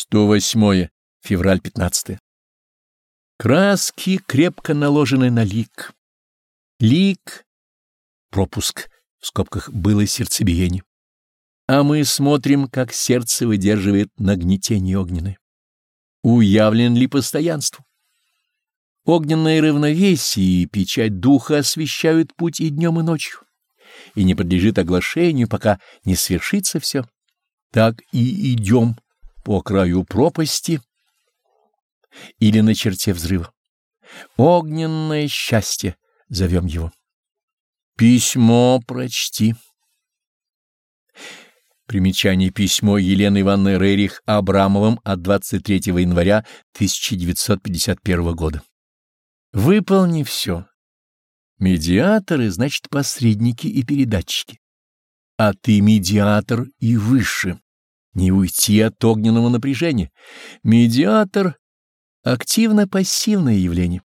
108 февраль 15 Краски крепко наложены на лик. Лик — пропуск, в скобках было сердцебиение. А мы смотрим, как сердце выдерживает нагнетение огненное. Уявлен ли постоянству? Огненное равновесие и печать духа освещают путь и днем, и ночью, и не подлежит оглашению, пока не свершится все. Так и идем по краю пропасти или на черте взрыва. Огненное счастье, зовем его. Письмо прочти. Примечание письмо Елены Ивановны Рерих Абрамовым от 23 января 1951 года. Выполни все. Медиаторы значит посредники и передатчики. А ты медиатор и выше не уйти от огненного напряжения. Медиатор — активно-пассивное явление.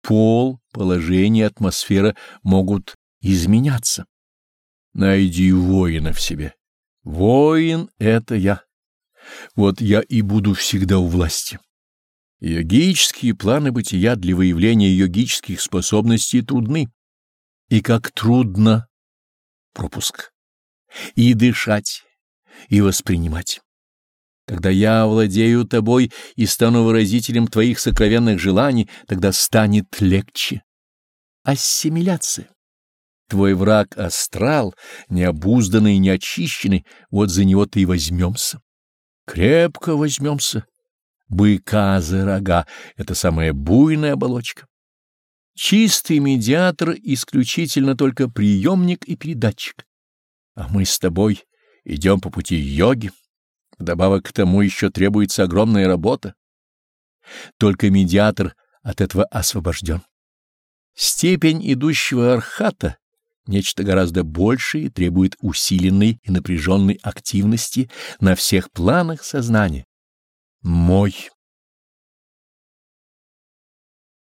Пол, положение, атмосфера могут изменяться. Найди воина в себе. Воин — это я. Вот я и буду всегда у власти. Йогические планы бытия для выявления йогических способностей трудны. И как трудно пропуск. И дышать, и воспринимать. Когда я владею тобой и стану выразителем твоих сокровенных желаний, тогда станет легче. Ассимиляция. Твой враг — астрал, необузданный неочищенный, вот за него ты и возьмемся. Крепко возьмемся. Быка за рога — это самая буйная оболочка. Чистый медиатор — исключительно только приемник и передатчик. А мы с тобой Идем по пути йоги. Вдобавок к тому еще требуется огромная работа. Только медиатор от этого освобожден. Степень идущего архата — нечто гораздо большее и требует усиленной и напряженной активности на всех планах сознания. Мой.